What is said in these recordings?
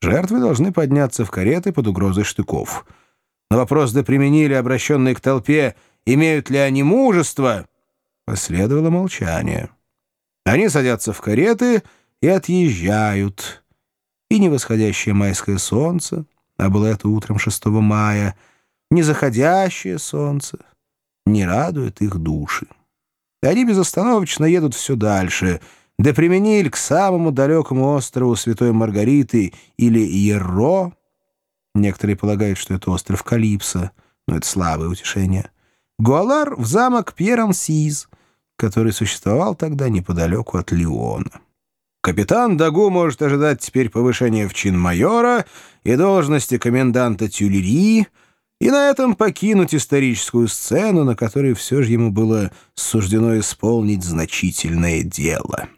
Жертвы должны подняться в кареты под угрозой штыков. На вопрос до применили, обращенный к толпе, имеют ли они мужество, последовало молчание. Они садятся в кареты и отъезжают. И невосходящее майское солнце, а было это утром 6 мая, не заходящее солнце не радует их души. И они безостановочно едут все дальше — да применили к самому далекому острову Святой Маргариты или Ерро. Некоторые полагают, что это остров Калипсо, но это слабое утешение. Гуалар в замок Пьерансиз, который существовал тогда неподалеку от Лиона. Капитан Дагу может ожидать теперь повышения в чин майора и должности коменданта Тюлери, и на этом покинуть историческую сцену, на которой все же ему было суждено исполнить значительное дело.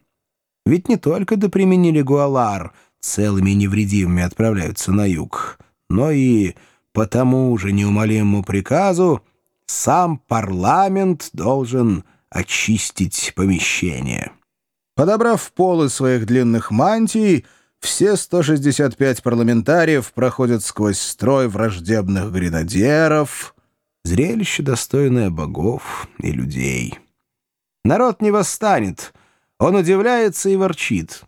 Ведь не только до применили Гуалар целыми и невредимыми отправляются на юг, но и по тому же неумолимому приказу сам парламент должен очистить помещение. Подобрав полы своих длинных мантий, все 165 парламентариев проходят сквозь строй враждебных гренадеров. Зрелище, достойное богов и людей. Народ не восстанет — он удивляется и ворчит.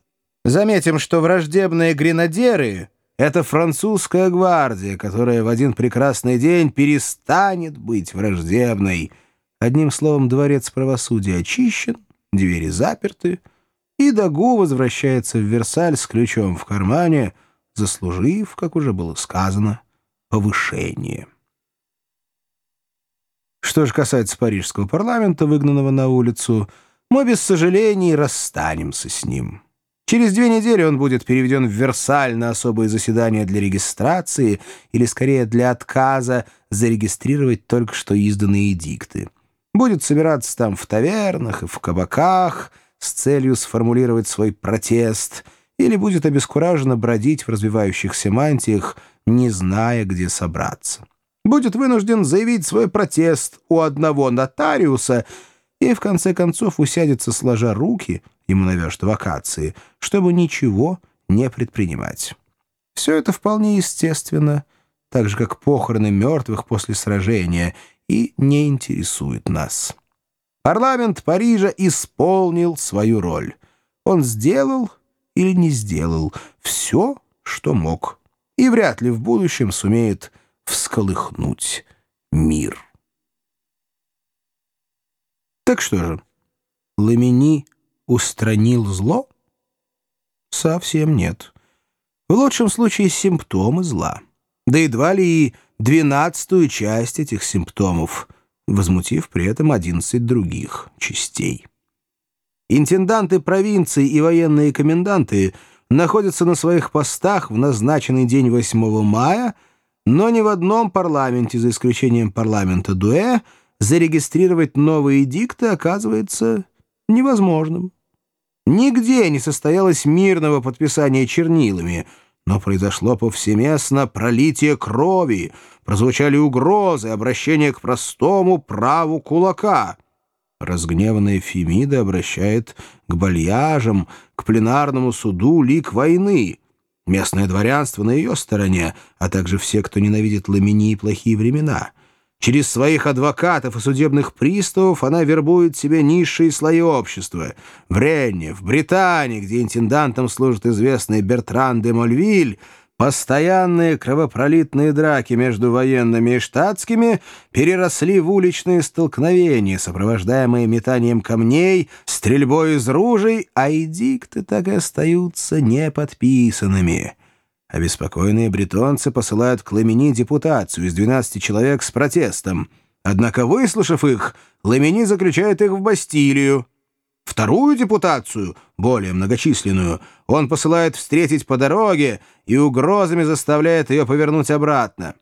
Заметим, что враждебные гренадеры — это французская гвардия, которая в один прекрасный день перестанет быть враждебной. Одним словом, дворец правосудия очищен, двери заперты, и Дагу возвращается в Версаль с ключом в кармане, заслужив, как уже было сказано, повышение. Что же касается парижского парламента, выгнанного на улицу — мы без сожалений расстанемся с ним. Через две недели он будет переведен в Версаль на особое заседание для регистрации или, скорее, для отказа зарегистрировать только что изданные эдикты. Будет собираться там в тавернах и в кабаках с целью сформулировать свой протест или будет обескураженно бродить в развивающихся мантиях, не зная, где собраться. Будет вынужден заявить свой протест у одного нотариуса — и в конце концов усядется сложа руки, ему навяжут вакации, чтобы ничего не предпринимать. Все это вполне естественно, так же, как похороны мертвых после сражения, и не интересует нас. Парламент Парижа исполнил свою роль. Он сделал или не сделал все, что мог, и вряд ли в будущем сумеет всколыхнуть мир. Так что же, Ламини устранил зло? Совсем нет. В лучшем случае симптомы зла. Да едва ли и двенадцатую часть этих симптомов, возмутив при этом одиннадцать других частей. Интенданты провинций и военные коменданты находятся на своих постах в назначенный день 8 мая, но ни в одном парламенте, за исключением парламента Дуэ, зарегистрировать новые дикты оказывается невозможным. Нигде не состоялось мирного подписания чернилами, но произошло повсеместно пролитие крови, прозвучали угрозы, обращение к простому праву кулака. Разгневанная Фемида обращает к бальяжам, к пленарному суду лик войны. Местное дворянство на ее стороне, а также все, кто ненавидит ламини и плохие времена — Через своих адвокатов и судебных приставов она вербует себе низшие слои общества. В Ренне, в Британии, где интендантом служит известный Бертран де Мольвиль, постоянные кровопролитные драки между военными и штатскими переросли в уличные столкновения, сопровождаемые метанием камней, стрельбой из ружей, а эдикты так и остаются неподписанными. Обеспокоенные бретонцы посылают к Ламини депутацию из 12 человек с протестом. Однако, выслушав их, Ламини заключает их в Бастилию. Вторую депутацию, более многочисленную, он посылает встретить по дороге и угрозами заставляет ее повернуть обратно.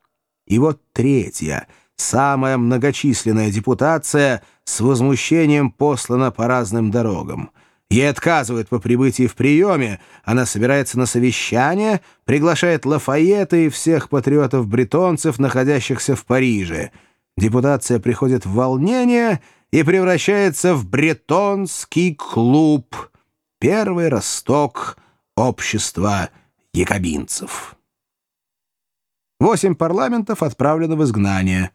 И вот третья, самая многочисленная депутация с возмущением послана по разным дорогам. Ей отказывают по прибытии в приеме, она собирается на совещание, приглашает Лафайета и всех патриотов-бретонцев, находящихся в Париже. Депутация приходит в волнение и превращается в бретонский клуб, первый росток общества якобинцев. Восемь парламентов отправлены в изгнание.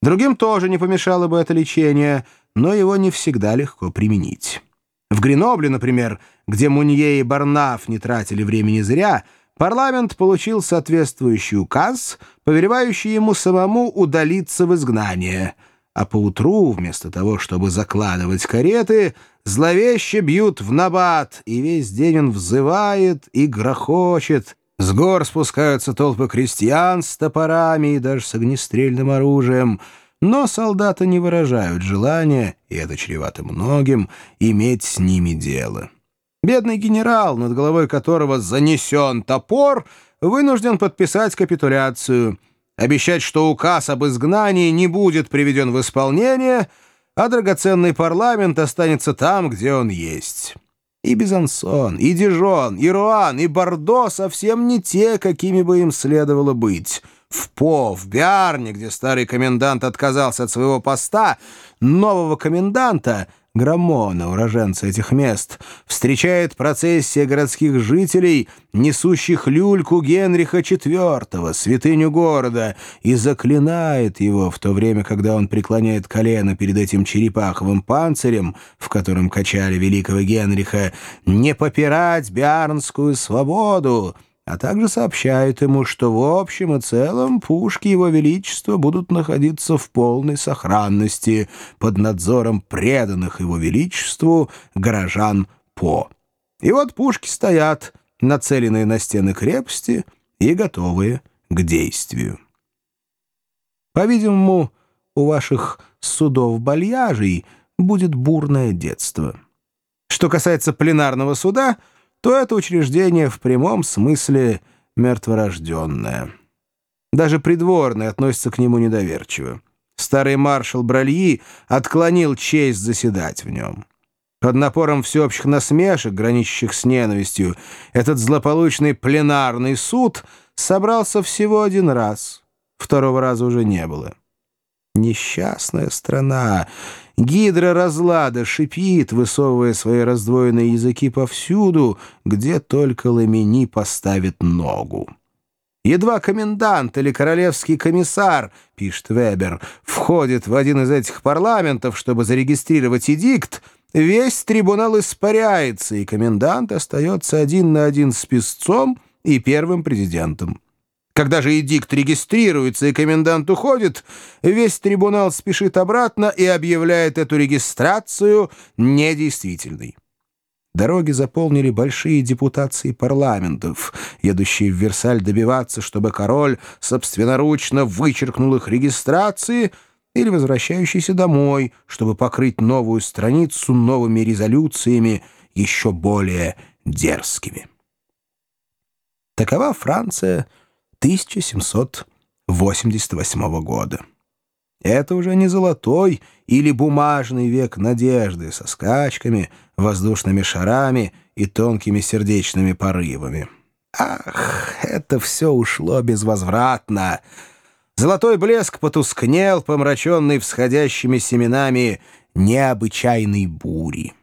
Другим тоже не помешало бы это лечение, но его не всегда легко применить. В Гренобле, например, где Мунье и Барнаф не тратили времени зря, парламент получил соответствующий указ, повелевающий ему самому удалиться в изгнание, а поутру, вместо того, чтобы закладывать кареты, зловеще бьют в набат, и весь день он взывает и грохочет, с гор спускаются толпы крестьян с топорами и даже с огнестрельным оружием, но солдаты не выражают желания, и это чревато многим, иметь с ними дело. Бедный генерал, над головой которого занесен топор, вынужден подписать капитуляцию, обещать, что указ об изгнании не будет приведен в исполнение, а драгоценный парламент останется там, где он есть». И Безансон, и Дижон, и Руан, и Бордо совсем не те, какими бы им следовало быть. В По, в Биарне, где старый комендант отказался от своего поста, нового коменданта Граммона, уроженца этих мест, встречает процессия городских жителей, несущих люльку Генриха IV, святыню города, и заклинает его в то время, когда он преклоняет колено перед этим черепаховым панцирем, в котором качали великого Генриха, не попирать биарнскую свободу, а также сообщает ему, что в общем и целом пушки Его Величества будут находиться в полной сохранности под надзором преданных Его Величеству горожан По. И вот пушки стоят, нацеленные на стены крепости и готовые к действию. По-видимому, у ваших судов-бальяжей будет бурное детство. Что касается пленарного суда — то это учреждение в прямом смысле мертворожденное. Даже придворные относятся к нему недоверчиво. Старый маршал Бральи отклонил честь заседать в нем. Под напором всеобщих насмешек, граничащих с ненавистью, этот злополучный пленарный суд собрался всего один раз. Второго раза уже не было. Несчастная страна! Гидра разлада шипит, высовывая свои раздвоенные языки повсюду, где только Ламини поставит ногу. Едва комендант или королевский комиссар, пишет Вебер, входит в один из этих парламентов, чтобы зарегистрировать эдикт, весь трибунал испаряется, и комендант остается один на один с писцом и первым президентом. Когда же эдикт регистрируется и комендант уходит, весь трибунал спешит обратно и объявляет эту регистрацию недействительной. Дороги заполнили большие депутации парламентов, едущие в Версаль добиваться, чтобы король собственноручно вычеркнул их регистрации, или возвращающиеся домой, чтобы покрыть новую страницу новыми резолюциями, еще более дерзкими. Такова Франция — 1788 года. Это уже не золотой или бумажный век надежды со скачками, воздушными шарами и тонкими сердечными порывами. Ах, это все ушло безвозвратно. Золотой блеск потускнел, помраченный всходящими семенами необычайной бури.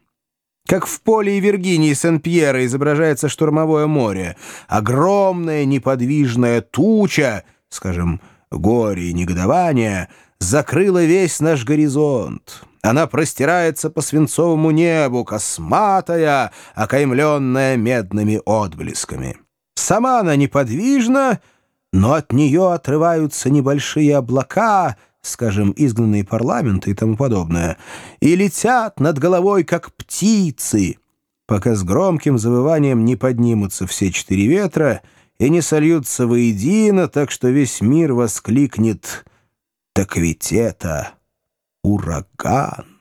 Как в поле и Виргинии Сен-Пьера изображается штурмовое море. Огромная неподвижная туча, скажем, горе и негодование, закрыла весь наш горизонт. Она простирается по свинцовому небу, косматая, окаймленная медными отблесками. Сама она неподвижна, но от нее отрываются небольшие облака — скажем, изгнанные парламенты и тому подобное, и летят над головой, как птицы, пока с громким завыванием не поднимутся все четыре ветра и не сольются воедино, так что весь мир воскликнет «Так ведь это ураган!»